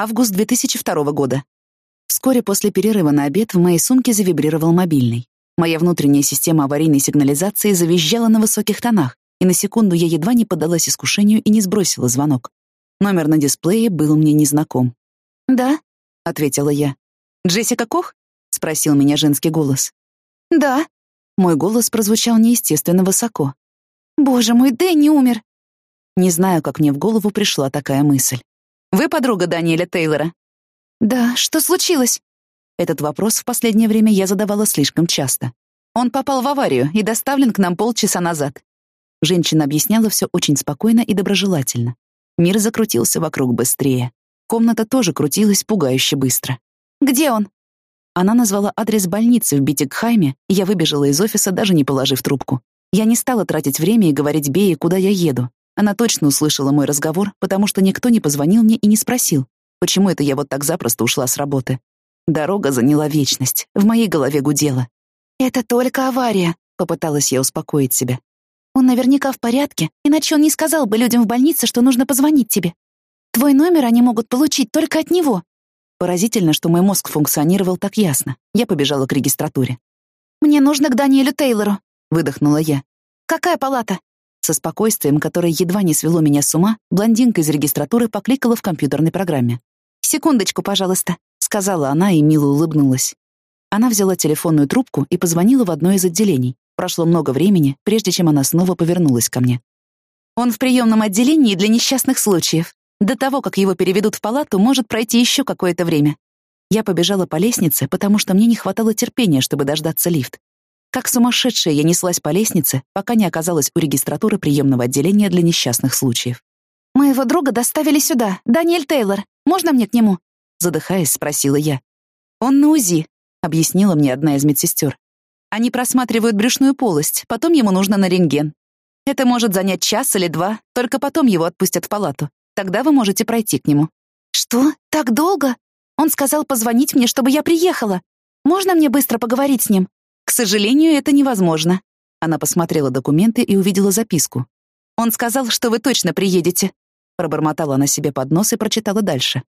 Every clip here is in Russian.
Август 2002 года. Вскоре после перерыва на обед в моей сумке завибрировал мобильный. Моя внутренняя система аварийной сигнализации завизжала на высоких тонах, и на секунду я едва не поддалась искушению и не сбросила звонок. Номер на дисплее был мне незнаком. «Да», — ответила я. «Джессика Кох?» — спросил меня женский голос. «Да». Мой голос прозвучал неестественно высоко. «Боже мой, Дэнни умер!» Не знаю, как мне в голову пришла такая мысль. «Вы подруга Даниэля Тейлора?» «Да, что случилось?» Этот вопрос в последнее время я задавала слишком часто. Он попал в аварию и доставлен к нам полчаса назад. Женщина объясняла все очень спокойно и доброжелательно. Мир закрутился вокруг быстрее. Комната тоже крутилась пугающе быстро. «Где он?» Она назвала адрес больницы в Битигхайме, и я выбежала из офиса, даже не положив трубку. Я не стала тратить время и говорить Бее, куда я еду. Она точно услышала мой разговор, потому что никто не позвонил мне и не спросил, почему это я вот так запросто ушла с работы. Дорога заняла вечность, в моей голове гудела. «Это только авария», — попыталась я успокоить себя. «Он наверняка в порядке, иначе он не сказал бы людям в больнице, что нужно позвонить тебе. Твой номер они могут получить только от него». Поразительно, что мой мозг функционировал так ясно. Я побежала к регистратуре. «Мне нужно к Даниэлю Тейлору», — выдохнула я. «Какая палата?» Со спокойствием, которое едва не свело меня с ума, блондинка из регистратуры покликала в компьютерной программе. «Секундочку, пожалуйста», — сказала она и мило улыбнулась. Она взяла телефонную трубку и позвонила в одно из отделений. Прошло много времени, прежде чем она снова повернулась ко мне. «Он в приемном отделении для несчастных случаев. До того, как его переведут в палату, может пройти еще какое-то время». Я побежала по лестнице, потому что мне не хватало терпения, чтобы дождаться лифт. Как сумасшедшая я неслась по лестнице, пока не оказалась у регистратуры приемного отделения для несчастных случаев. «Моего друга доставили сюда, Даниэль Тейлор. Можно мне к нему?» Задыхаясь, спросила я. «Он на УЗИ», — объяснила мне одна из медсестер. «Они просматривают брюшную полость, потом ему нужно на рентген. Это может занять час или два, только потом его отпустят в палату. Тогда вы можете пройти к нему». «Что? Так долго? Он сказал позвонить мне, чтобы я приехала. Можно мне быстро поговорить с ним?» «К сожалению, это невозможно». Она посмотрела документы и увидела записку. «Он сказал, что вы точно приедете». Пробормотала она себе под нос и прочитала дальше.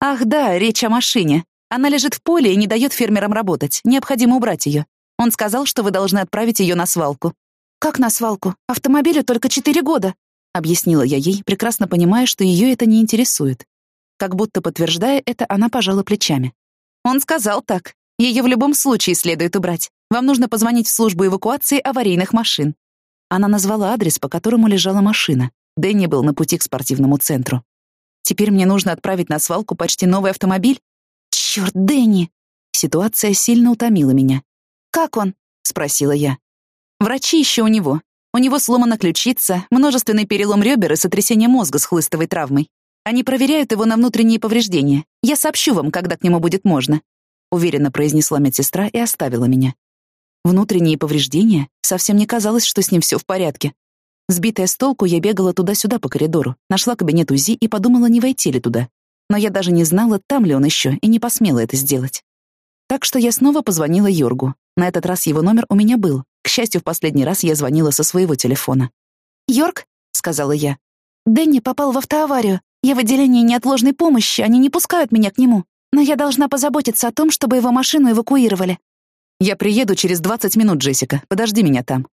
«Ах да, речь о машине. Она лежит в поле и не дает фермерам работать. Необходимо убрать ее. Он сказал, что вы должны отправить ее на свалку». «Как на свалку? Автомобилю только четыре года», — объяснила я ей, прекрасно понимая, что ее это не интересует. Как будто подтверждая это, она пожала плечами. «Он сказал так. Ее в любом случае следует убрать. Вам нужно позвонить в службу эвакуации аварийных машин». Она назвала адрес, по которому лежала машина. Дэнни был на пути к спортивному центру. Теперь мне нужно отправить на свалку почти новый автомобиль? Черт, Дэнни! Ситуация сильно утомила меня. «Как он?» — спросила я. Врачи еще у него. У него сломана ключица, множественный перелом ребер и сотрясение мозга с хлыстовой травмой. Они проверяют его на внутренние повреждения. Я сообщу вам, когда к нему будет можно», — уверенно произнесла медсестра и оставила меня. Внутренние повреждения? Совсем не казалось, что с ним все в порядке. Сбитая с толку, я бегала туда-сюда по коридору, нашла кабинет УЗИ и подумала, не войти ли туда. Но я даже не знала, там ли он еще, и не посмела это сделать. Так что я снова позвонила Йоргу. На этот раз его номер у меня был. К счастью, в последний раз я звонила со своего телефона. «Йорк», — сказала я, — «Дэнни попал в автоаварию. Я в отделении неотложной помощи, они не пускают меня к нему. Но я должна позаботиться о том, чтобы его машину эвакуировали». «Я приеду через 20 минут, Джессика. Подожди меня там».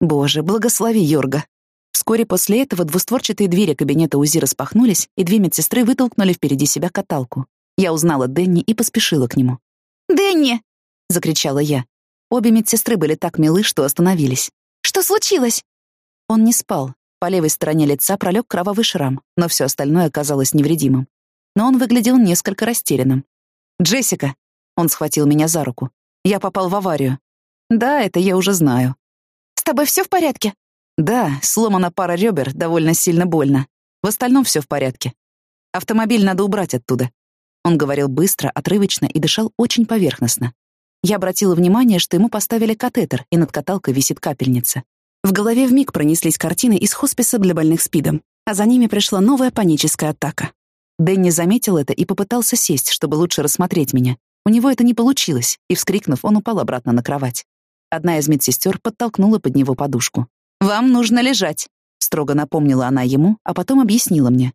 Боже, благослови Йорга. Вскоре после этого двустворчатые двери кабинета УЗИ распахнулись, и две медсестры вытолкнули впереди себя каталку. Я узнала Дэнни и поспешила к нему. «Дэнни!» — закричала я. Обе медсестры были так милы, что остановились. «Что случилось?» Он не спал. По левой стороне лица пролег кровавый шрам, но все остальное оказалось невредимым. Но он выглядел несколько растерянным. «Джессика!» — он схватил меня за руку. «Я попал в аварию». «Да, это я уже знаю». «С тобой все в порядке?» Да, сломана пара ребер, довольно сильно больно. В остальном все в порядке. Автомобиль надо убрать оттуда. Он говорил быстро, отрывочно и дышал очень поверхностно. Я обратила внимание, что ему поставили катетер, и над каталкой висит капельница. В голове вмиг пронеслись картины из хосписа для больных СПИДом, а за ними пришла новая паническая атака. Дэнни заметил это и попытался сесть, чтобы лучше рассмотреть меня. У него это не получилось, и, вскрикнув, он упал обратно на кровать. Одна из медсестер подтолкнула под него подушку. «Вам нужно лежать», — строго напомнила она ему, а потом объяснила мне.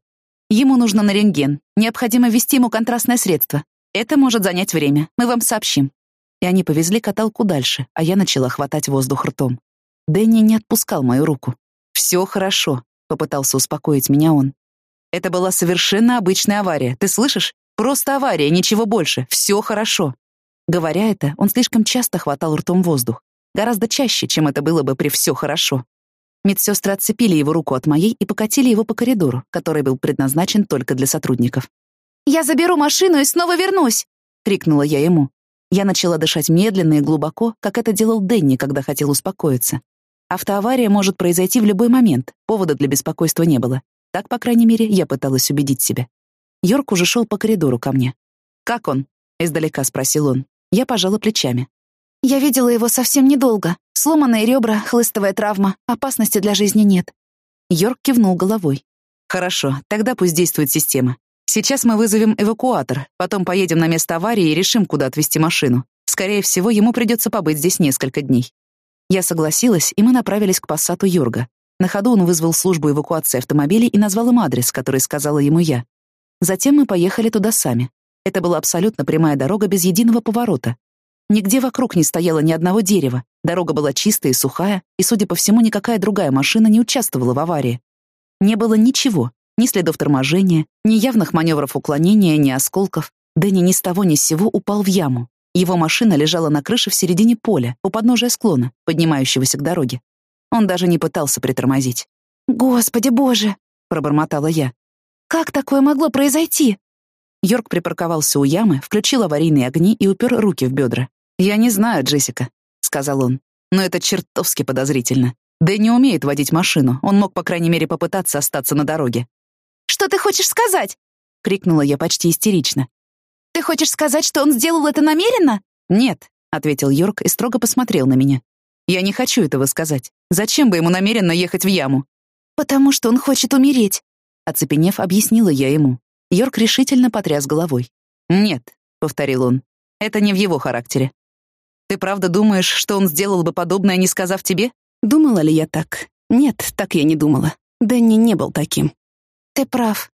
Ему нужно на рентген. Необходимо ввести ему контрастное средство. Это может занять время. Мы вам сообщим». И они повезли каталку дальше, а я начала хватать воздух ртом. Дэнни не отпускал мою руку. «Все хорошо», — попытался успокоить меня он. «Это была совершенно обычная авария, ты слышишь? Просто авария, ничего больше. Все хорошо». Говоря это, он слишком часто хватал ртом воздух. Гораздо чаще, чем это было бы при «все хорошо». Медсестры отцепили его руку от моей и покатили его по коридору, который был предназначен только для сотрудников. «Я заберу машину и снова вернусь!» — крикнула я ему. Я начала дышать медленно и глубоко, как это делал Дэнни, когда хотел успокоиться. Автоавария может произойти в любой момент, повода для беспокойства не было. Так, по крайней мере, я пыталась убедить себя. Йорк уже шел по коридору ко мне. «Как он?» — издалека спросил он. Я пожала плечами. «Я видела его совсем недолго. Сломанные ребра, хлыстовая травма, опасности для жизни нет». Йорк кивнул головой. «Хорошо, тогда пусть действует система. Сейчас мы вызовем эвакуатор, потом поедем на место аварии и решим, куда отвезти машину. Скорее всего, ему придется побыть здесь несколько дней». Я согласилась, и мы направились к пассату Юрга. На ходу он вызвал службу эвакуации автомобилей и назвал им адрес, который сказала ему я. Затем мы поехали туда сами. Это была абсолютно прямая дорога без единого поворота. Нигде вокруг не стояло ни одного дерева, дорога была чистая и сухая, и, судя по всему, никакая другая машина не участвовала в аварии. Не было ничего, ни следов торможения, ни явных маневров уклонения, ни осколков. Дэнни ни с того ни с сего упал в яму. Его машина лежала на крыше в середине поля, у подножия склона, поднимающегося к дороге. Он даже не пытался притормозить. «Господи боже!» — пробормотала я. «Как такое могло произойти?» Йорк припарковался у ямы, включил аварийные огни и упер руки в бедра. «Я не знаю, Джессика», — сказал он, — «но это чертовски подозрительно. Да не умеет водить машину, он мог, по крайней мере, попытаться остаться на дороге». «Что ты хочешь сказать?» — крикнула я почти истерично. «Ты хочешь сказать, что он сделал это намеренно?» «Нет», — ответил Йорк и строго посмотрел на меня. «Я не хочу этого сказать. Зачем бы ему намеренно ехать в яму?» «Потому что он хочет умереть», — оцепенев, объяснила я ему. Йорк решительно потряс головой. «Нет», — повторил он, — «это не в его характере». «Ты правда думаешь, что он сделал бы подобное, не сказав тебе?» Думала ли я так? Нет, так я не думала. Дэнни не был таким. «Ты прав».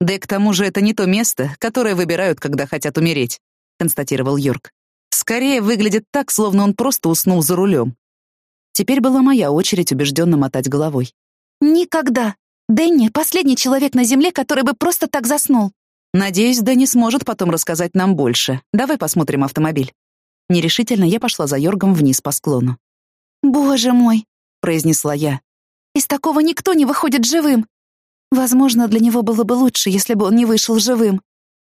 «Да и к тому же это не то место, которое выбирают, когда хотят умереть», — констатировал Йорк. «Скорее выглядит так, словно он просто уснул за рулем». Теперь была моя очередь убежденно мотать головой. «Никогда! Дэнни — последний человек на Земле, который бы просто так заснул». «Надеюсь, Дэнни сможет потом рассказать нам больше. Давай посмотрим автомобиль». Нерешительно я пошла за Йоргом вниз по склону. «Боже мой!» — произнесла я. «Из такого никто не выходит живым. Возможно, для него было бы лучше, если бы он не вышел живым».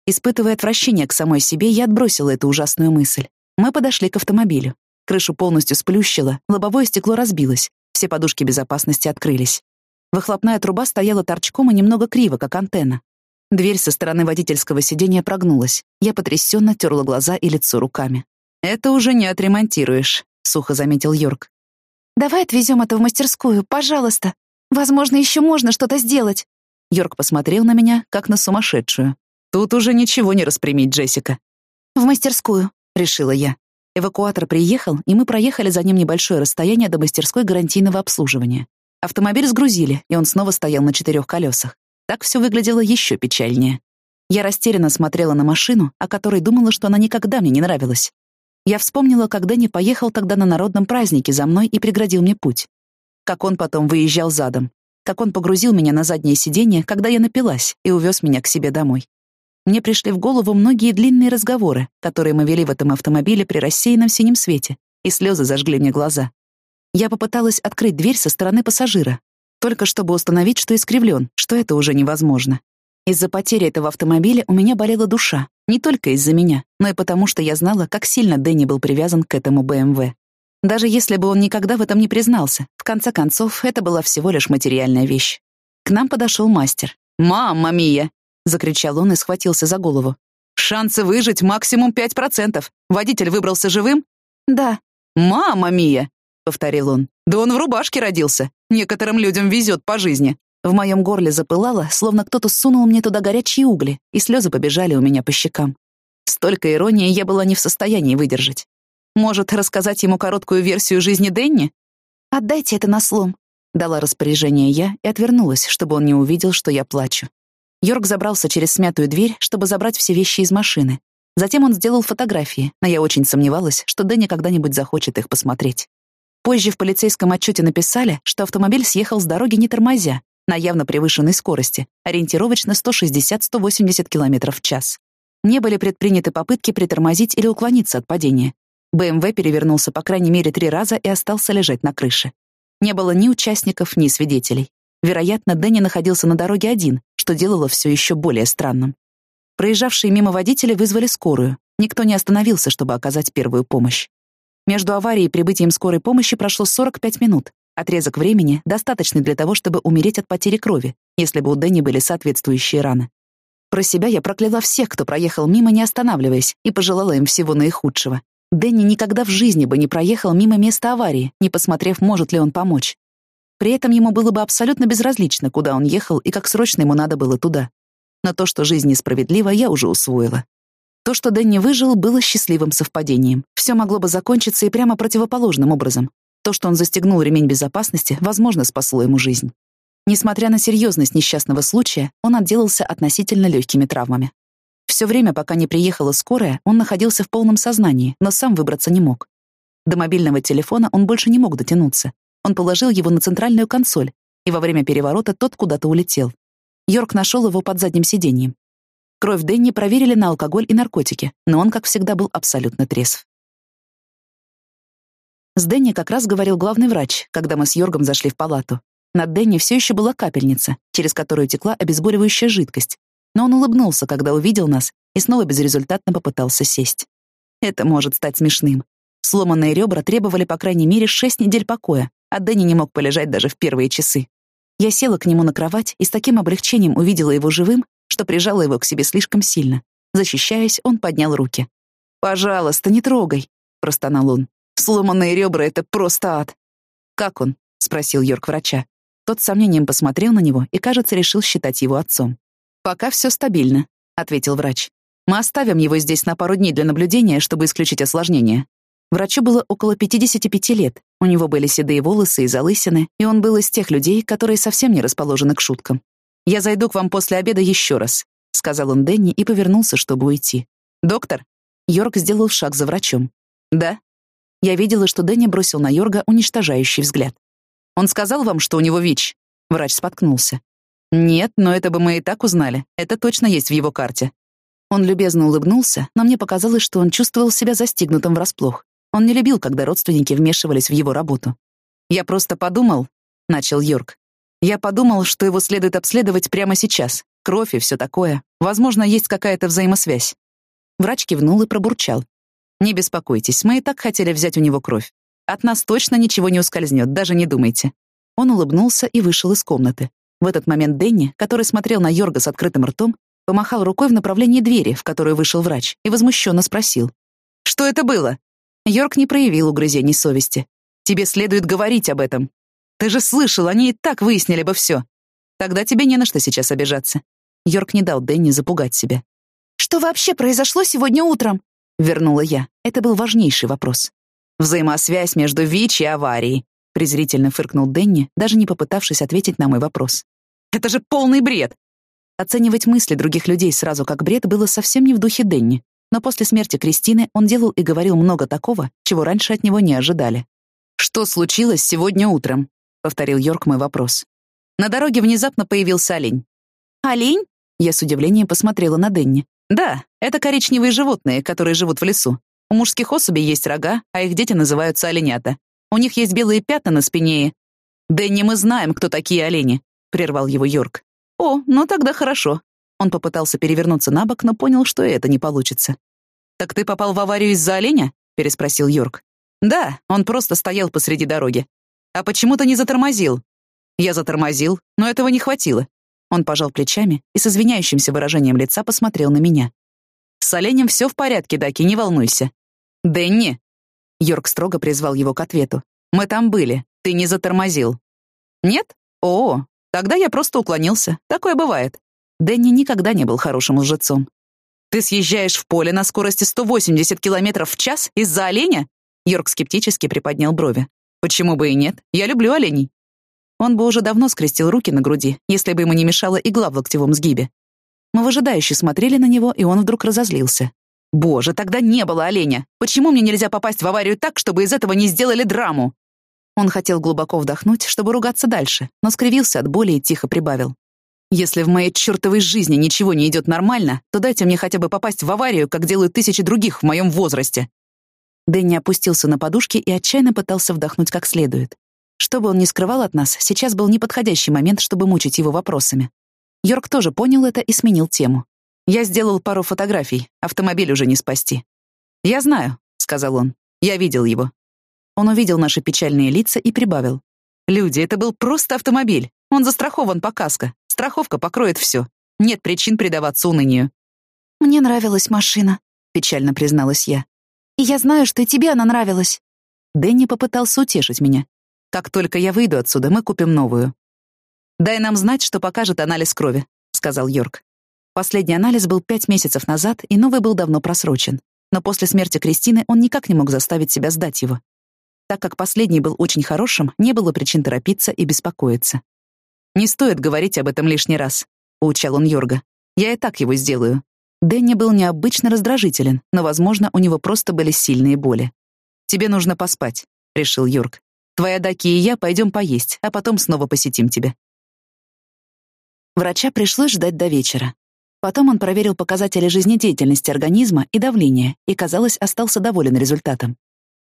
Испытывая отвращение к самой себе, я отбросила эту ужасную мысль. Мы подошли к автомобилю. Крышу полностью сплющило, лобовое стекло разбилось, все подушки безопасности открылись. Выхлопная труба стояла торчком и немного криво, как антенна. Дверь со стороны водительского сиденья прогнулась. Я потрясенно терла глаза и лицо руками. «Это уже не отремонтируешь», — сухо заметил Йорк. «Давай отвезем это в мастерскую, пожалуйста. Возможно, еще можно что-то сделать». Йорк посмотрел на меня, как на сумасшедшую. «Тут уже ничего не распрямить, Джессика». «В мастерскую», — решила я. Эвакуатор приехал, и мы проехали за ним небольшое расстояние до мастерской гарантийного обслуживания. Автомобиль сгрузили, и он снова стоял на четырех колесах. Так все выглядело еще печальнее. Я растерянно смотрела на машину, о которой думала, что она никогда мне не нравилась. Я вспомнила, как Дэнни поехал тогда на народном празднике за мной и преградил мне путь. Как он потом выезжал задом. Как он погрузил меня на заднее сиденье, когда я напилась, и увез меня к себе домой. Мне пришли в голову многие длинные разговоры, которые мы вели в этом автомобиле при рассеянном синем свете, и слезы зажгли мне глаза. Я попыталась открыть дверь со стороны пассажира, только чтобы установить, что искривлен, что это уже невозможно. Из-за потери этого автомобиля у меня болела душа, не только из-за меня, но и потому, что я знала, как сильно Дэнни был привязан к этому БМВ. Даже если бы он никогда в этом не признался, в конце концов, это была всего лишь материальная вещь. К нам подошел мастер. «Мамма мия!» — закричал он и схватился за голову. «Шансы выжить максимум пять процентов. Водитель выбрался живым?» «Да». «Мама Мия!» — повторил он. «Да он в рубашке родился. Некоторым людям везет по жизни». В моем горле запылало, словно кто-то сунул мне туда горячие угли, и слезы побежали у меня по щекам. Столько иронии я была не в состоянии выдержать. Может, рассказать ему короткую версию жизни Денни? «Отдайте это на слом», — дала распоряжение я и отвернулась, чтобы он не увидел, что я плачу. Йорк забрался через смятую дверь, чтобы забрать все вещи из машины. Затем он сделал фотографии, но я очень сомневалась, что Дэнни когда-нибудь захочет их посмотреть. Позже в полицейском отчете написали, что автомобиль съехал с дороги не тормозя, на явно превышенной скорости, ориентировочно 160-180 км в час. Не были предприняты попытки притормозить или уклониться от падения. БМВ перевернулся по крайней мере три раза и остался лежать на крыше. Не было ни участников, ни свидетелей. Вероятно, Дэнни находился на дороге один, что делало все еще более странным. Проезжавшие мимо водители вызвали скорую. Никто не остановился, чтобы оказать первую помощь. Между аварией и прибытием скорой помощи прошло 45 минут. Отрезок времени достаточный для того, чтобы умереть от потери крови, если бы у Дэнни были соответствующие раны. Про себя я прокляла всех, кто проехал мимо, не останавливаясь, и пожелала им всего наихудшего. Дэнни никогда в жизни бы не проехал мимо места аварии, не посмотрев, может ли он помочь. При этом ему было бы абсолютно безразлично, куда он ехал и как срочно ему надо было туда. Но то, что жизнь несправедлива, я уже усвоила. То, что Дэнни выжил, было счастливым совпадением. Все могло бы закончиться и прямо противоположным образом. То, что он застегнул ремень безопасности, возможно, спасло ему жизнь. Несмотря на серьезность несчастного случая, он отделался относительно легкими травмами. Все время, пока не приехала скорая, он находился в полном сознании, но сам выбраться не мог. До мобильного телефона он больше не мог дотянуться. Он положил его на центральную консоль, и во время переворота тот куда-то улетел. Йорк нашел его под задним сиденьем. Кровь Дэнни проверили на алкоголь и наркотики, но он, как всегда, был абсолютно трезв. С Дэнни как раз говорил главный врач, когда мы с Йоргом зашли в палату. Над Дэнни все еще была капельница, через которую текла обезболивающая жидкость, но он улыбнулся, когда увидел нас, и снова безрезультатно попытался сесть. Это может стать смешным. Сломанные ребра требовали по крайней мере шесть недель покоя, а Дэнни не мог полежать даже в первые часы. Я села к нему на кровать и с таким облегчением увидела его живым, что прижала его к себе слишком сильно. Защищаясь, он поднял руки. «Пожалуйста, не трогай», — простонал он. «Сломанные ребра — это просто ад». «Как он?» — спросил Йорк врача. Тот с сомнением посмотрел на него и, кажется, решил считать его отцом. «Пока все стабильно», — ответил врач. «Мы оставим его здесь на пару дней для наблюдения, чтобы исключить осложнения. Врачу было около 55 лет, у него были седые волосы и залысины, и он был из тех людей, которые совсем не расположены к шуткам. «Я зайду к вам после обеда еще раз», — сказал он Дэнни и повернулся, чтобы уйти. «Доктор?» Йорк сделал шаг за врачом. «Да?» Я видела, что Дэнни бросил на Йорга уничтожающий взгляд. «Он сказал вам, что у него ВИЧ?» Врач споткнулся. «Нет, но это бы мы и так узнали. Это точно есть в его карте». Он любезно улыбнулся, но мне показалось, что он чувствовал себя застигнутым врасплох. Он не любил, когда родственники вмешивались в его работу. «Я просто подумал», — начал Йорк. «Я подумал, что его следует обследовать прямо сейчас. Кровь и все такое. Возможно, есть какая-то взаимосвязь». Врач кивнул и пробурчал. «Не беспокойтесь, мы и так хотели взять у него кровь. От нас точно ничего не ускользнет, даже не думайте». Он улыбнулся и вышел из комнаты. В этот момент Дэнни, который смотрел на Йорга с открытым ртом, помахал рукой в направлении двери, в которую вышел врач, и возмущенно спросил. «Что это было?» Йорк не проявил угрызений совести. «Тебе следует говорить об этом. Ты же слышал, они и так выяснили бы все. Тогда тебе не на что сейчас обижаться». Йорк не дал Дэнни запугать себя. «Что вообще произошло сегодня утром?» — вернула я. Это был важнейший вопрос. «Взаимосвязь между ВИЧ и аварией», — презрительно фыркнул Дэнни, даже не попытавшись ответить на мой вопрос. «Это же полный бред!» Оценивать мысли других людей сразу как бред было совсем не в духе Дэнни но после смерти Кристины он делал и говорил много такого, чего раньше от него не ожидали. «Что случилось сегодня утром?» — повторил Йорк мой вопрос. На дороге внезапно появился олень. «Олень?» — я с удивлением посмотрела на Денни. «Да, это коричневые животные, которые живут в лесу. У мужских особей есть рога, а их дети называются оленята. У них есть белые пятна на спине и...» «Дэнни, мы знаем, кто такие олени», — прервал его Йорк. «О, ну тогда хорошо. Он попытался перевернуться на бок, но понял, что это не получится. «Так ты попал в аварию из-за оленя?» — переспросил Йорк. «Да, он просто стоял посреди дороги. А почему ты не затормозил?» «Я затормозил, но этого не хватило». Он пожал плечами и с извиняющимся выражением лица посмотрел на меня. «С оленем все в порядке, Даки, не волнуйся». «Дэнни!» Йорк строго призвал его к ответу. «Мы там были. Ты не затормозил». «Нет? О, тогда я просто уклонился. Такое бывает. Дэнни никогда не был хорошим лжецом. «Ты съезжаешь в поле на скорости 180 км в час из-за оленя?» Йорк скептически приподнял брови. «Почему бы и нет? Я люблю оленей». Он бы уже давно скрестил руки на груди, если бы ему не мешала игла в локтевом сгибе. Мы выжидающе смотрели на него, и он вдруг разозлился. «Боже, тогда не было оленя! Почему мне нельзя попасть в аварию так, чтобы из этого не сделали драму?» Он хотел глубоко вдохнуть, чтобы ругаться дальше, но скривился от боли и тихо прибавил. «Если в моей чертовой жизни ничего не идет нормально, то дайте мне хотя бы попасть в аварию, как делают тысячи других в моем возрасте». Дэнни опустился на подушки и отчаянно пытался вдохнуть как следует. Что бы он ни скрывал от нас, сейчас был неподходящий момент, чтобы мучить его вопросами. Йорк тоже понял это и сменил тему. «Я сделал пару фотографий, автомобиль уже не спасти». «Я знаю», — сказал он. «Я видел его. Он увидел наши печальные лица и прибавил. «Люди, это был просто автомобиль. Он застрахован по каско. Страховка покроет все. Нет причин предаваться унынию». «Мне нравилась машина», — печально призналась я. «И я знаю, что и тебе она нравилась». Дэнни попытался утешить меня. «Как только я выйду отсюда, мы купим новую». «Дай нам знать, что покажет анализ крови», — сказал Йорк. Последний анализ был пять месяцев назад, и новый был давно просрочен. Но после смерти Кристины он никак не мог заставить себя сдать его. Так как последний был очень хорошим, не было причин торопиться и беспокоиться. «Не стоит говорить об этом лишний раз», — поучал он Йорга. «Я и так его сделаю». Дэнни был необычно раздражителен, но, возможно, у него просто были сильные боли. «Тебе нужно поспать», — решил Йорг. «Твоя Даки и я пойдем поесть, а потом снова посетим тебя». Врача пришлось ждать до вечера. Потом он проверил показатели жизнедеятельности организма и давления и, казалось, остался доволен результатом.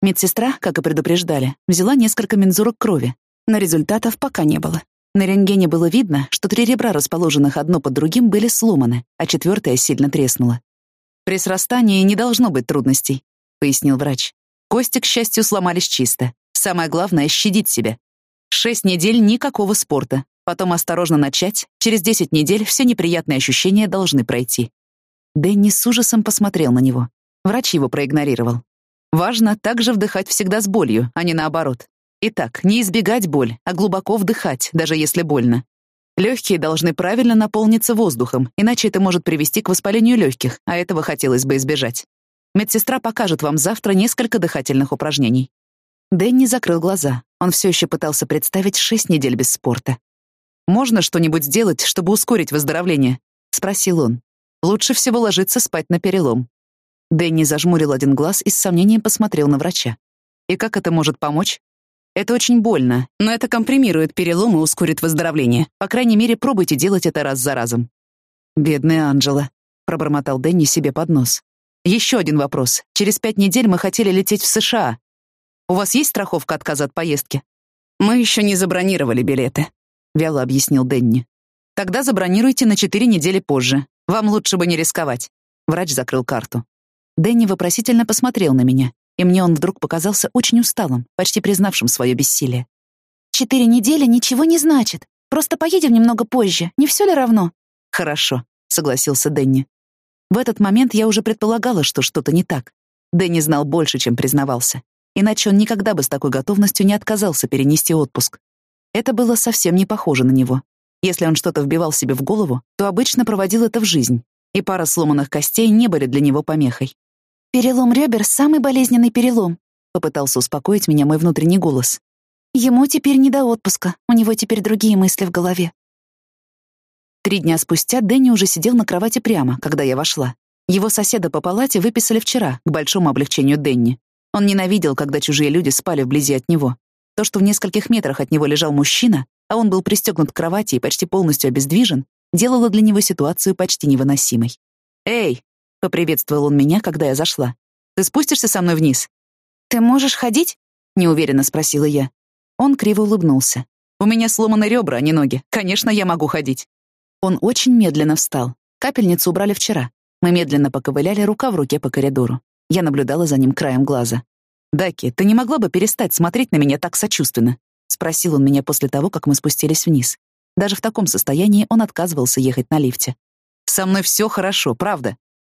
Медсестра, как и предупреждали, взяла несколько мензурок крови, но результатов пока не было. На рентгене было видно, что три ребра, расположенных одно под другим, были сломаны, а четвертое сильно треснуло. «При срастании не должно быть трудностей», — пояснил врач. «Кости, к счастью, сломались чисто. Самое главное — щадить себя. Шесть недель никакого спорта. Потом осторожно начать. Через десять недель все неприятные ощущения должны пройти». Дэнни с ужасом посмотрел на него. Врач его проигнорировал. Важно также вдыхать всегда с болью, а не наоборот. Итак, не избегать боль, а глубоко вдыхать, даже если больно. Легкие должны правильно наполниться воздухом, иначе это может привести к воспалению легких, а этого хотелось бы избежать. Медсестра покажет вам завтра несколько дыхательных упражнений. Дэнни закрыл глаза. Он все еще пытался представить шесть недель без спорта. «Можно что-нибудь сделать, чтобы ускорить выздоровление?» — спросил он. «Лучше всего ложиться спать на перелом. Дэнни зажмурил один глаз и с сомнением посмотрел на врача. «И как это может помочь?» «Это очень больно, но это компримирует перелом и ускорит выздоровление. По крайней мере, пробуйте делать это раз за разом». «Бедная Анжела», — пробормотал Дэнни себе под нос. «Еще один вопрос. Через пять недель мы хотели лететь в США. У вас есть страховка отказа от поездки?» «Мы еще не забронировали билеты», — вяло объяснил Дэнни. «Тогда забронируйте на четыре недели позже. Вам лучше бы не рисковать». Врач закрыл карту. Дэнни вопросительно посмотрел на меня, и мне он вдруг показался очень усталым, почти признавшим свое бессилие. «Четыре недели ничего не значит. Просто поедем немного позже. Не все ли равно?» «Хорошо», — согласился Дэнни. В этот момент я уже предполагала, что что-то не так. Дэнни знал больше, чем признавался. Иначе он никогда бы с такой готовностью не отказался перенести отпуск. Это было совсем не похоже на него. Если он что-то вбивал себе в голову, то обычно проводил это в жизнь, и пара сломанных костей не были для него помехой. «Перелом ребер — самый болезненный перелом», — попытался успокоить меня мой внутренний голос. «Ему теперь не до отпуска, у него теперь другие мысли в голове». Три дня спустя Дэнни уже сидел на кровати прямо, когда я вошла. Его соседа по палате выписали вчера, к большому облегчению Дэнни. Он ненавидел, когда чужие люди спали вблизи от него. То, что в нескольких метрах от него лежал мужчина, а он был пристегнут к кровати и почти полностью обездвижен, делало для него ситуацию почти невыносимой. «Эй, — поприветствовал он меня, когда я зашла. «Ты спустишься со мной вниз?» «Ты можешь ходить?» — неуверенно спросила я. Он криво улыбнулся. «У меня сломаны ребра, а не ноги. Конечно, я могу ходить». Он очень медленно встал. Капельницу убрали вчера. Мы медленно поковыляли рука в руке по коридору. Я наблюдала за ним краем глаза. «Даки, ты не могла бы перестать смотреть на меня так сочувственно?» — спросил он меня после того, как мы спустились вниз. Даже в таком состоянии он отказывался ехать на лифте. «Со мной все хорошо, правда.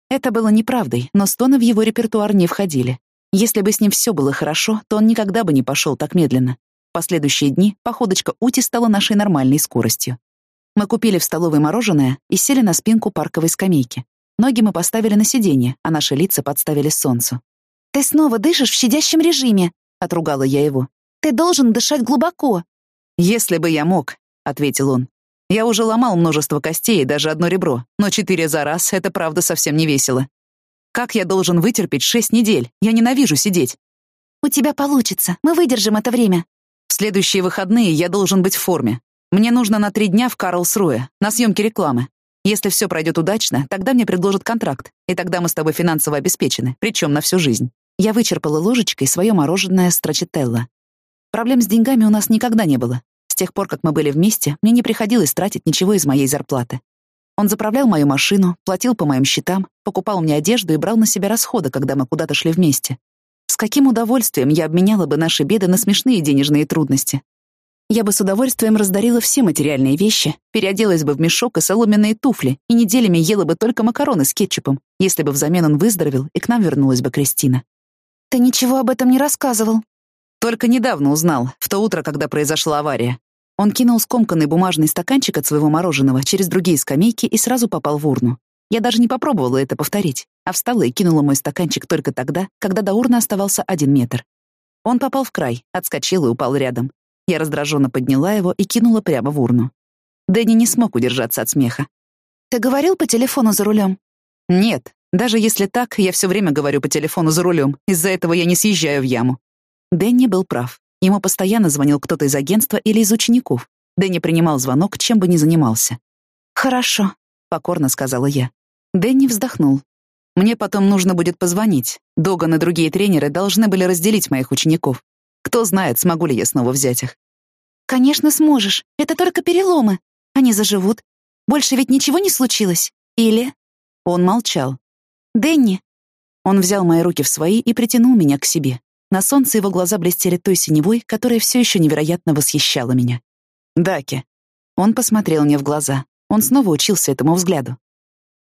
Это было неправдой, но стоны в его репертуар не входили. Если бы с ним все было хорошо, то он никогда бы не пошел так медленно. В последующие дни походочка Ути стала нашей нормальной скоростью. Мы купили в столовой мороженое и сели на спинку парковой скамейки. Ноги мы поставили на сиденье, а наши лица подставили солнцу. «Ты снова дышишь в щадящем режиме», — отругала я его. «Ты должен дышать глубоко». «Если бы я мог», — ответил он. Я уже ломал множество костей и даже одно ребро, но четыре за раз — это правда совсем не весело. Как я должен вытерпеть шесть недель? Я ненавижу сидеть. У тебя получится. Мы выдержим это время. В следующие выходные я должен быть в форме. Мне нужно на три дня в Карлсруэ, на съемке рекламы. Если все пройдет удачно, тогда мне предложат контракт, и тогда мы с тобой финансово обеспечены, причем на всю жизнь. Я вычерпала ложечкой свое мороженое страчителло. Проблем с деньгами у нас никогда не было. С тех пор, как мы были вместе, мне не приходилось тратить ничего из моей зарплаты. Он заправлял мою машину, платил по моим счетам, покупал мне одежду и брал на себя расходы, когда мы куда-то шли вместе. С каким удовольствием я обменяла бы наши беды на смешные денежные трудности. Я бы с удовольствием раздарила все материальные вещи, переоделась бы в мешок и соломенные туфли и неделями ела бы только макароны с кетчупом, если бы взамен он выздоровел и к нам вернулась бы Кристина. «Ты ничего об этом не рассказывал». «Только недавно узнал, в то утро, когда произошла авария. Он кинул скомканный бумажный стаканчик от своего мороженого через другие скамейки и сразу попал в урну. Я даже не попробовала это повторить, а встала и кинула мой стаканчик только тогда, когда до урны оставался один метр. Он попал в край, отскочил и упал рядом. Я раздраженно подняла его и кинула прямо в урну. Дэнни не смог удержаться от смеха. «Ты говорил по телефону за рулем?» «Нет. Даже если так, я все время говорю по телефону за рулем. Из-за этого я не съезжаю в яму». Дэнни был прав. Ему постоянно звонил кто-то из агентства или из учеников. Дэнни принимал звонок, чем бы ни занимался. «Хорошо», — покорно сказала я. Дэнни вздохнул. «Мне потом нужно будет позвонить. Доган и другие тренеры должны были разделить моих учеников. Кто знает, смогу ли я снова взять их. Конечно, сможешь. Это только переломы. Они заживут. Больше ведь ничего не случилось. Или... Он молчал. Дэнни. Он взял мои руки в свои и притянул меня к себе. На солнце его глаза блестели той синевой, которая все еще невероятно восхищала меня. Даки. Он посмотрел мне в глаза. Он снова учился этому взгляду.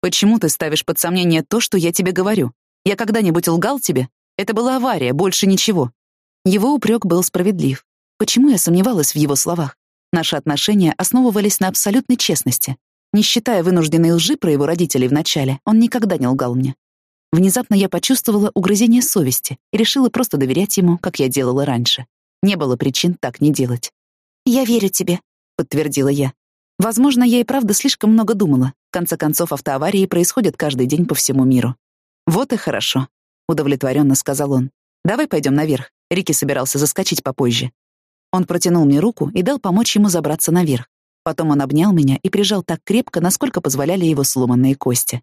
«Почему ты ставишь под сомнение то, что я тебе говорю? Я когда-нибудь лгал тебе? Это была авария, больше ничего. Его упрек был справедлив. Почему я сомневалась в его словах? Наши отношения основывались на абсолютной честности. Не считая вынужденной лжи про его родителей вначале, он никогда не лгал мне. Внезапно я почувствовала угрызение совести и решила просто доверять ему, как я делала раньше. Не было причин так не делать. «Я верю тебе», — подтвердила я. Возможно, я и правда слишком много думала. В конце концов, автоаварии происходят каждый день по всему миру. «Вот и хорошо», — удовлетворенно сказал он. «Давай пойдем наверх. Рики собирался заскочить попозже. Он протянул мне руку и дал помочь ему забраться наверх. Потом он обнял меня и прижал так крепко, насколько позволяли его сломанные кости.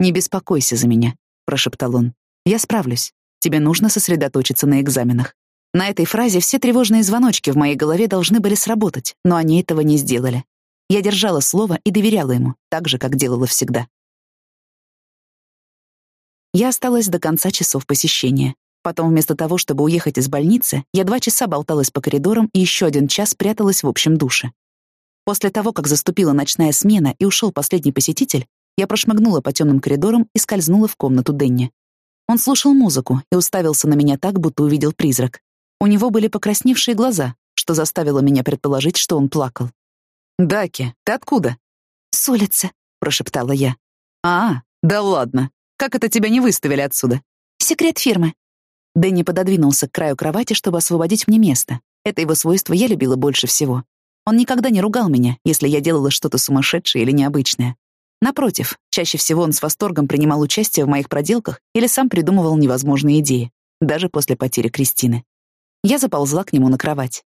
«Не беспокойся за меня», — прошептал он. «Я справлюсь. Тебе нужно сосредоточиться на экзаменах». На этой фразе все тревожные звоночки в моей голове должны были сработать, но они этого не сделали. Я держала слово и доверяла ему, так же, как делала всегда. Я осталась до конца часов посещения. Потом вместо того, чтобы уехать из больницы, я два часа болталась по коридорам и еще один час пряталась в общем душе. После того, как заступила ночная смена и ушел последний посетитель, я прошмыгнула по темным коридорам и скользнула в комнату Денни. Он слушал музыку и уставился на меня так, будто увидел призрак. У него были покрасневшие глаза, что заставило меня предположить, что он плакал. «Даки, ты откуда?» «С улицы», — прошептала я. «А, да ладно. Как это тебя не выставили отсюда?» «Секрет фирмы. Дэнни пододвинулся к краю кровати, чтобы освободить мне место. Это его свойство я любила больше всего. Он никогда не ругал меня, если я делала что-то сумасшедшее или необычное. Напротив, чаще всего он с восторгом принимал участие в моих проделках или сам придумывал невозможные идеи, даже после потери Кристины. Я заползла к нему на кровать.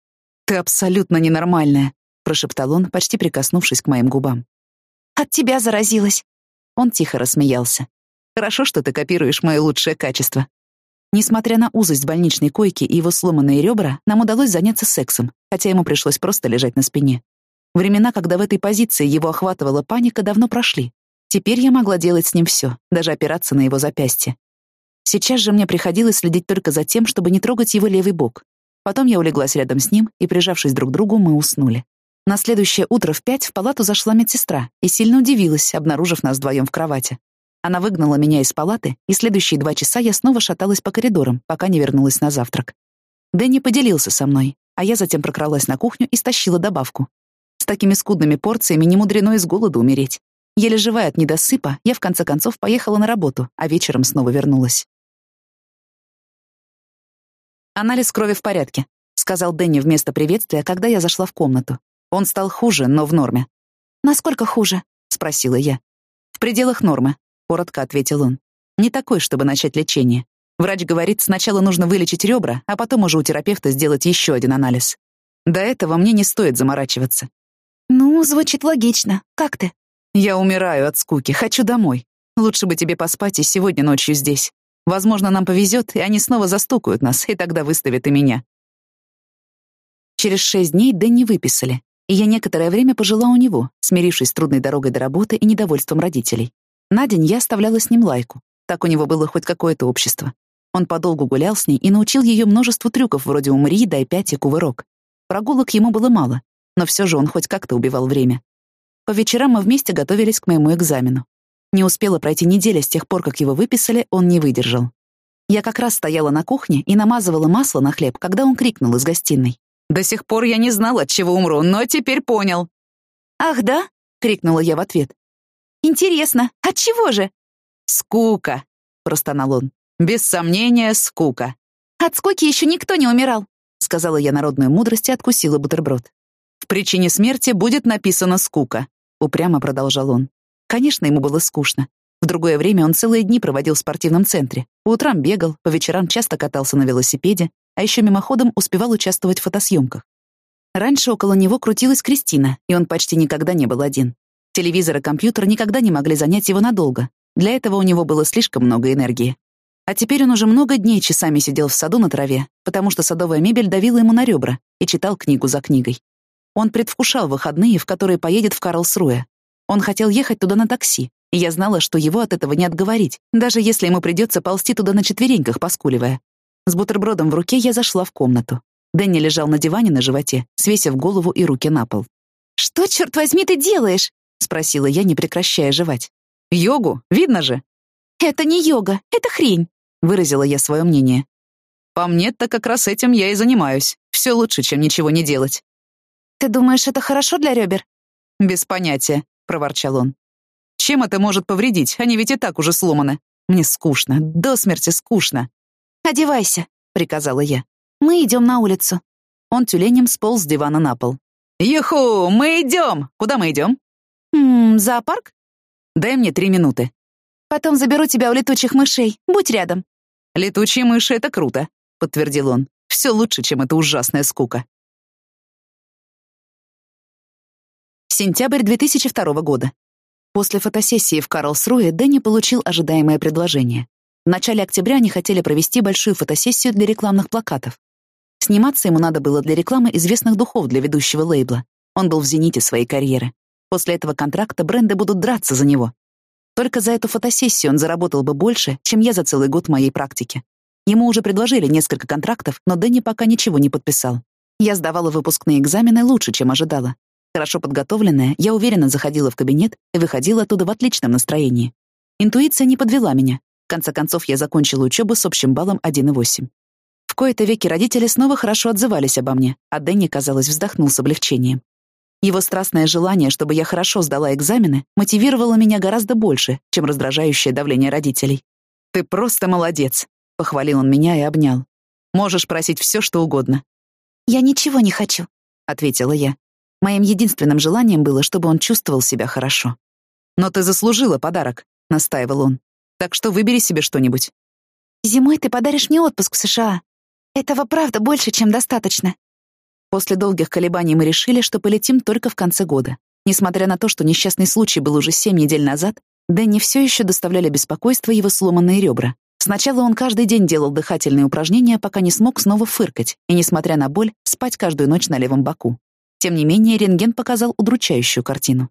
«Ты абсолютно ненормальная», — прошептал он, почти прикоснувшись к моим губам. «От тебя заразилась». Он тихо рассмеялся. «Хорошо, что ты копируешь мое лучшее качество. Несмотря на узость больничной койки и его сломанные ребра, нам удалось заняться сексом, хотя ему пришлось просто лежать на спине. Времена, когда в этой позиции его охватывала паника, давно прошли. Теперь я могла делать с ним все, даже опираться на его запястье. Сейчас же мне приходилось следить только за тем, чтобы не трогать его левый бок. Потом я улеглась рядом с ним, и, прижавшись друг к другу, мы уснули. На следующее утро в пять в палату зашла медсестра и сильно удивилась, обнаружив нас вдвоем в кровати. Она выгнала меня из палаты, и следующие два часа я снова шаталась по коридорам, пока не вернулась на завтрак. Дэнни поделился со мной, а я затем прокралась на кухню и стащила добавку. С такими скудными порциями не мудрено из голода умереть. Еле живая от недосыпа, я в конце концов поехала на работу, а вечером снова вернулась. «Анализ крови в порядке», — сказал Дэнни вместо приветствия, когда я зашла в комнату. Он стал хуже, но в норме. «Насколько хуже?» — спросила я. «В пределах нормы», — коротко ответил он. «Не такой, чтобы начать лечение. Врач говорит, сначала нужно вылечить ребра, а потом уже у терапевта сделать еще один анализ. До этого мне не стоит заморачиваться». «Ну, звучит логично. Как ты?» «Я умираю от скуки, хочу домой. Лучше бы тебе поспать и сегодня ночью здесь. Возможно, нам повезет, и они снова застукают нас, и тогда выставят и меня». Через шесть дней Дэнни выписали, и я некоторое время пожила у него, смирившись с трудной дорогой до работы и недовольством родителей. На день я оставляла с ним лайку. Так у него было хоть какое-то общество. Он подолгу гулял с ней и научил ее множеству трюков вроде «умри», «дай пять» и «кувырок». Прогулок ему было мало, но все же он хоть как-то убивал время. По вечерам мы вместе готовились к моему экзамену. Не успела пройти неделя с тех пор, как его выписали, он не выдержал. Я как раз стояла на кухне и намазывала масло на хлеб, когда он крикнул из гостиной. До сих пор я не знал, от чего умру, но теперь понял. «Ах, да?» — крикнула я в ответ. «Интересно, от чего же?» «Скука», — простонал он. «Без сомнения, скука». «От скуки еще никто не умирал», — сказала я народную мудрость и откусила бутерброд. «В причине смерти будет написано «скука», — упрямо продолжал он. Конечно, ему было скучно. В другое время он целые дни проводил в спортивном центре. По утрам бегал, по вечерам часто катался на велосипеде, а еще мимоходом успевал участвовать в фотосъемках. Раньше около него крутилась Кристина, и он почти никогда не был один. Телевизор и компьютер никогда не могли занять его надолго. Для этого у него было слишком много энергии. А теперь он уже много дней часами сидел в саду на траве, потому что садовая мебель давила ему на ребра, и читал книгу за книгой. Он предвкушал выходные, в которые поедет в Карлсруэ. Он хотел ехать туда на такси, и я знала, что его от этого не отговорить, даже если ему придется ползти туда на четвереньках, поскуливая. С бутербродом в руке я зашла в комнату. Дэнни лежал на диване на животе, свесив голову и руки на пол. «Что, черт возьми, ты делаешь?» — спросила я, не прекращая жевать. «Йогу, видно же». «Это не йога, это хрень», — выразила я свое мнение. «По мне-то как раз этим я и занимаюсь. Все лучше, чем ничего не делать». «Ты думаешь, это хорошо для ребер?» «Без понятия», — проворчал он. «Чем это может повредить? Они ведь и так уже сломаны. Мне скучно, до смерти скучно». «Одевайся», — приказала я. «Мы идем на улицу». Он тюленем сполз с дивана на пол. «Юху, мы идем! Куда мы идем?» «Ммм, зоопарк?» «Дай мне три минуты». «Потом заберу тебя у летучих мышей. Будь рядом». «Летучие мыши — это круто», — подтвердил он. «Все лучше, чем эта ужасная скука». Сентябрь 2002 года. После фотосессии в Карлсруе Дэнни получил ожидаемое предложение. В начале октября они хотели провести большую фотосессию для рекламных плакатов. Сниматься ему надо было для рекламы известных духов для ведущего лейбла. Он был в зените своей карьеры. После этого контракта бренды будут драться за него. Только за эту фотосессию он заработал бы больше, чем я за целый год моей практики. Ему уже предложили несколько контрактов, но Дэнни пока ничего не подписал. Я сдавала выпускные экзамены лучше, чем ожидала. Хорошо подготовленная, я уверенно заходила в кабинет и выходила оттуда в отличном настроении. Интуиция не подвела меня. В конце концов, я закончила учебу с общим баллом 1,8. В кои-то веки родители снова хорошо отзывались обо мне, а Дэнни, казалось, вздохнул с облегчением. Его страстное желание, чтобы я хорошо сдала экзамены, мотивировало меня гораздо больше, чем раздражающее давление родителей. «Ты просто молодец», — похвалил он меня и обнял. «Можешь просить все, что угодно». «Я ничего не хочу», — ответила я. Моим единственным желанием было, чтобы он чувствовал себя хорошо. «Но ты заслужила подарок», — настаивал он. Так что выбери себе что-нибудь. Зимой ты подаришь мне отпуск в США. Этого правда больше, чем достаточно. После долгих колебаний мы решили, что полетим только в конце года. Несмотря на то, что несчастный случай был уже семь недель назад, Дэнни все еще доставляли беспокойство его сломанные ребра. Сначала он каждый день делал дыхательные упражнения, пока не смог снова фыркать, и, несмотря на боль, спать каждую ночь на левом боку. Тем не менее, рентген показал удручающую картину.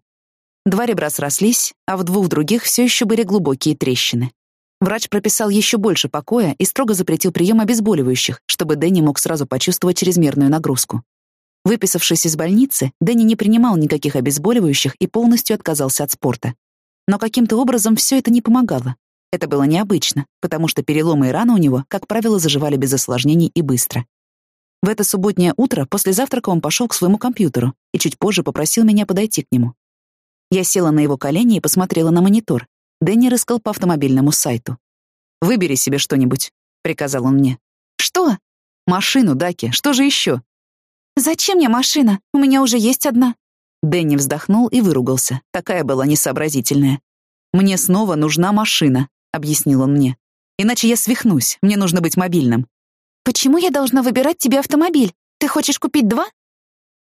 Два ребра срослись, а в двух других все еще были глубокие трещины. Врач прописал еще больше покоя и строго запретил прием обезболивающих, чтобы Дэнни мог сразу почувствовать чрезмерную нагрузку. Выписавшись из больницы, Дэнни не принимал никаких обезболивающих и полностью отказался от спорта. Но каким-то образом все это не помогало. Это было необычно, потому что переломы и раны у него, как правило, заживали без осложнений и быстро. В это субботнее утро после завтрака он пошел к своему компьютеру и чуть позже попросил меня подойти к нему. Я села на его колени и посмотрела на монитор. Дэнни рыскал по автомобильному сайту. «Выбери себе что-нибудь», — приказал он мне. «Что?» «Машину, Даки. Что же еще?» «Зачем мне машина? У меня уже есть одна». Дэнни вздохнул и выругался. Такая была несообразительная. «Мне снова нужна машина», — объяснил он мне. «Иначе я свихнусь, мне нужно быть мобильным». «Почему я должна выбирать тебе автомобиль? Ты хочешь купить два?»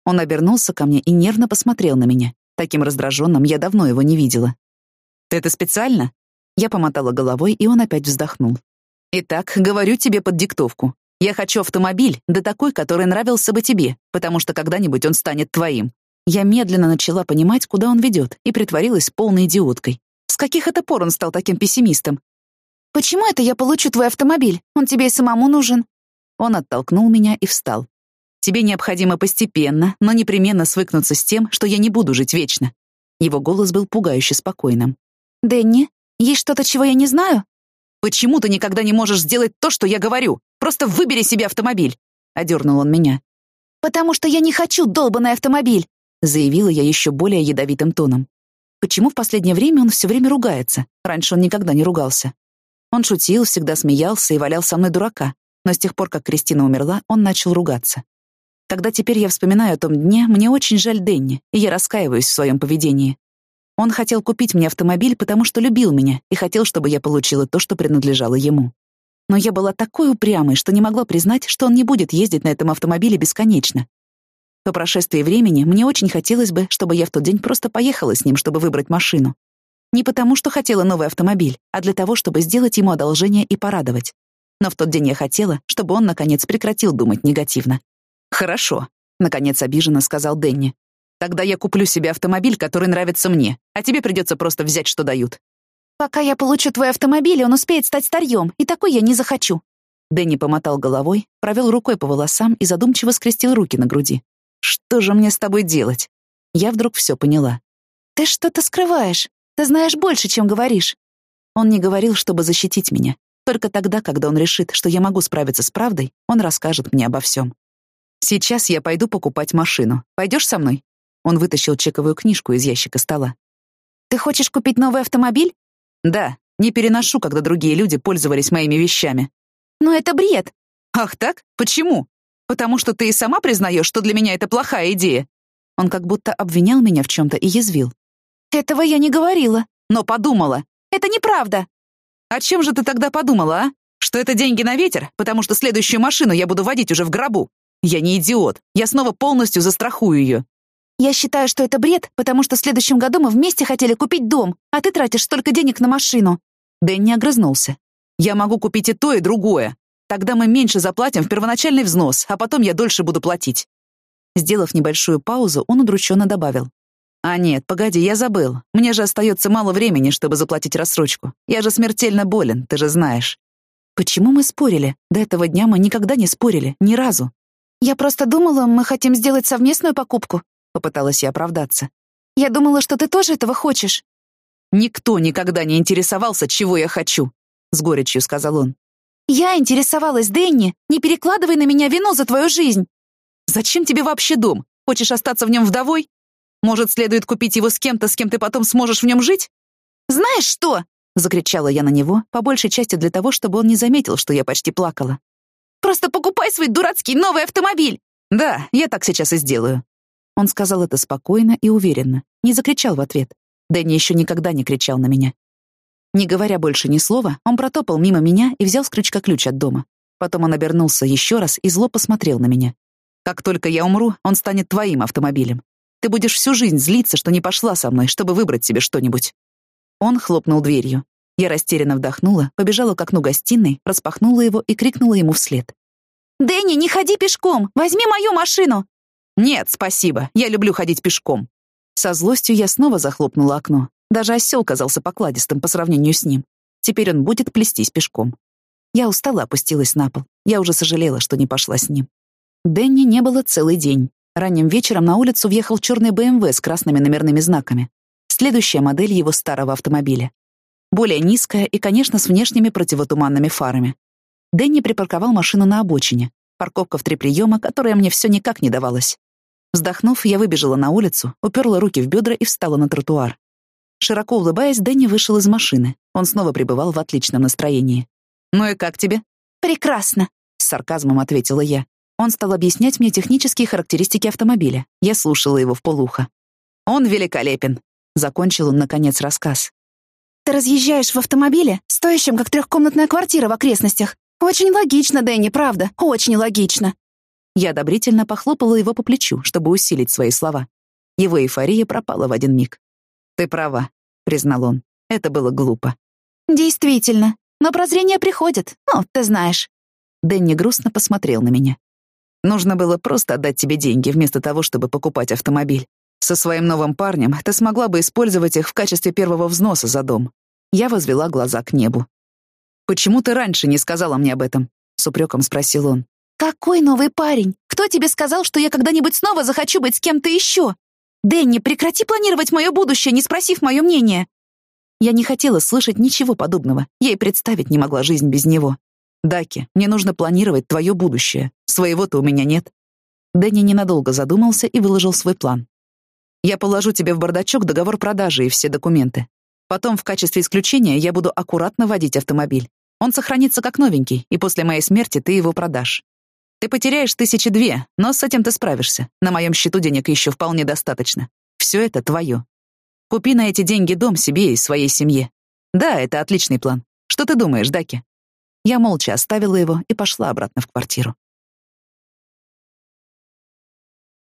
Он обернулся ко мне и нервно посмотрел на меня. Таким раздраженным я давно его не видела. «Ты это специально?» Я помотала головой, и он опять вздохнул. «Итак, говорю тебе под диктовку. Я хочу автомобиль, да такой, который нравился бы тебе, потому что когда-нибудь он станет твоим». Я медленно начала понимать, куда он ведет, и притворилась полной идиоткой. С каких это пор он стал таким пессимистом? «Почему это я получу твой автомобиль? Он тебе и самому нужен». Он оттолкнул меня и встал. «Тебе необходимо постепенно, но непременно свыкнуться с тем, что я не буду жить вечно». Его голос был пугающе спокойным. «Дэнни, есть что-то, чего я не знаю?» «Почему ты никогда не можешь сделать то, что я говорю? Просто выбери себе автомобиль!» — одернул он меня. «Потому что я не хочу долбанный автомобиль!» — заявила я еще более ядовитым тоном. Почему в последнее время он все время ругается? Раньше он никогда не ругался. Он шутил, всегда смеялся и валял со мной дурака, но с тех пор, как Кристина умерла, он начал ругаться. Когда теперь я вспоминаю о том дне, мне очень жаль Денни, и я раскаиваюсь в своем поведении. Он хотел купить мне автомобиль, потому что любил меня и хотел, чтобы я получила то, что принадлежало ему. Но я была такой упрямой, что не могла признать, что он не будет ездить на этом автомобиле бесконечно. По прошествии времени мне очень хотелось бы, чтобы я в тот день просто поехала с ним, чтобы выбрать машину. Не потому, что хотела новый автомобиль, а для того, чтобы сделать ему одолжение и порадовать. Но в тот день я хотела, чтобы он, наконец, прекратил думать негативно. «Хорошо», — наконец обиженно сказал Дэнни. Тогда я куплю себе автомобиль, который нравится мне, а тебе придется просто взять, что дают». «Пока я получу твой автомобиль, он успеет стать старьем, и такой я не захочу». Дэнни помотал головой, провел рукой по волосам и задумчиво скрестил руки на груди. «Что же мне с тобой делать?» Я вдруг все поняла. «Ты что-то скрываешь. Ты знаешь больше, чем говоришь». Он не говорил, чтобы защитить меня. Только тогда, когда он решит, что я могу справиться с правдой, он расскажет мне обо всем. «Сейчас я пойду покупать машину. Пойдешь со мной?» Он вытащил чековую книжку из ящика стола. «Ты хочешь купить новый автомобиль?» «Да, не переношу, когда другие люди пользовались моими вещами». «Но это бред». «Ах так? Почему? Потому что ты и сама признаешь, что для меня это плохая идея». Он как будто обвинял меня в чем-то и язвил. «Этого я не говорила». «Но подумала». «Это неправда». «О чем же ты тогда подумала, а? Что это деньги на ветер, потому что следующую машину я буду водить уже в гробу? Я не идиот. Я снова полностью застрахую ее. Я считаю, что это бред, потому что в следующем году мы вместе хотели купить дом, а ты тратишь столько денег на машину». Дэнни огрызнулся. «Я могу купить и то, и другое. Тогда мы меньше заплатим в первоначальный взнос, а потом я дольше буду платить». Сделав небольшую паузу, он удрученно добавил. «А нет, погоди, я забыл. Мне же остается мало времени, чтобы заплатить рассрочку. Я же смертельно болен, ты же знаешь». Почему мы спорили? До этого дня мы никогда не спорили, ни разу. Я просто думала, мы хотим сделать совместную покупку, Попыталась я оправдаться. «Я думала, что ты тоже этого хочешь». «Никто никогда не интересовался, чего я хочу», — с горечью сказал он. «Я интересовалась, Дэнни. Не перекладывай на меня вину за твою жизнь». «Зачем тебе вообще дом? Хочешь остаться в нем вдовой? Может, следует купить его с кем-то, с кем ты потом сможешь в нем жить?» «Знаешь что?» — закричала я на него, по большей части для того, чтобы он не заметил, что я почти плакала. «Просто покупай свой дурацкий новый автомобиль!» «Да, я так сейчас и сделаю», он сказал это спокойно и уверенно, не закричал в ответ. Дэнни еще никогда не кричал на меня. Не говоря больше ни слова, он протопал мимо меня и взял с крючка ключ от дома. Потом он обернулся еще раз и зло посмотрел на меня. «Как только я умру, он станет твоим автомобилем. Ты будешь всю жизнь злиться, что не пошла со мной, чтобы выбрать себе что-нибудь». Он хлопнул дверью. Я растерянно вдохнула, побежала к окну гостиной, распахнула его и крикнула ему вслед. «Дэнни, не ходи пешком! Возьми мою машину! «Нет, спасибо, я люблю ходить пешком». Со злостью я снова захлопнула окно. Даже осел казался покладистым по сравнению с ним. Теперь он будет плестись пешком. Я устала опустилась на пол. Я уже сожалела, что не пошла с ним. Дэнни не было целый день. Ранним вечером на улицу въехал черный БМВ с красными номерными знаками. Следующая модель его старого автомобиля. Более низкая и, конечно, с внешними противотуманными фарами. Дэнни припарковал машину на обочине. Парковка в три приема, которая мне все никак не давалась. Вздохнув, я выбежала на улицу, уперла руки в бедра и встала на тротуар. Широко улыбаясь, Дэнни вышел из машины. Он снова пребывал в отличном настроении. «Ну и как тебе?» «Прекрасно», — с сарказмом ответила я. Он стал объяснять мне технические характеристики автомобиля. Я слушала его в полухо. Он великолепен. Закончил он, наконец, рассказ. Ты разъезжаешь в автомобиле, стоящем как трехкомнатная квартира в окрестностях. Очень логично, Дэнни, правда, очень логично. Я одобрительно похлопала его по плечу, чтобы усилить свои слова. Его эйфория пропала в один миг. «Ты права», — признал он. «Это было глупо». «Действительно. Но прозрение приходит. Ну, ты знаешь». Дэнни грустно посмотрел на меня. «Нужно было просто отдать тебе деньги, вместо того, чтобы покупать автомобиль. Со своим новым парнем ты смогла бы использовать их в качестве первого взноса за дом. Я возвела глаза к небу. «Почему ты раньше не сказала мне об этом?» — с упреком спросил он. «Какой новый парень? Кто тебе сказал, что я когда-нибудь снова захочу быть с кем-то еще? Дэнни, прекрати планировать мое будущее, не спросив мое мнение!» Я не хотела слышать ничего подобного. Я и представить не могла жизнь без него. «Даки, мне нужно планировать твое будущее. Своего-то у меня нет». Дэнни ненадолго задумался и выложил свой план. Я положу тебе в бардачок договор продажи и все документы. Потом в качестве исключения я буду аккуратно водить автомобиль. Он сохранится как новенький, и после моей смерти ты его продашь. Ты потеряешь тысячи две, но с этим ты справишься. На моем счету денег еще вполне достаточно. Все это твое. Купи на эти деньги дом себе и своей семье. Да, это отличный план. Что ты думаешь, Даки? Я молча оставила его и пошла обратно в квартиру.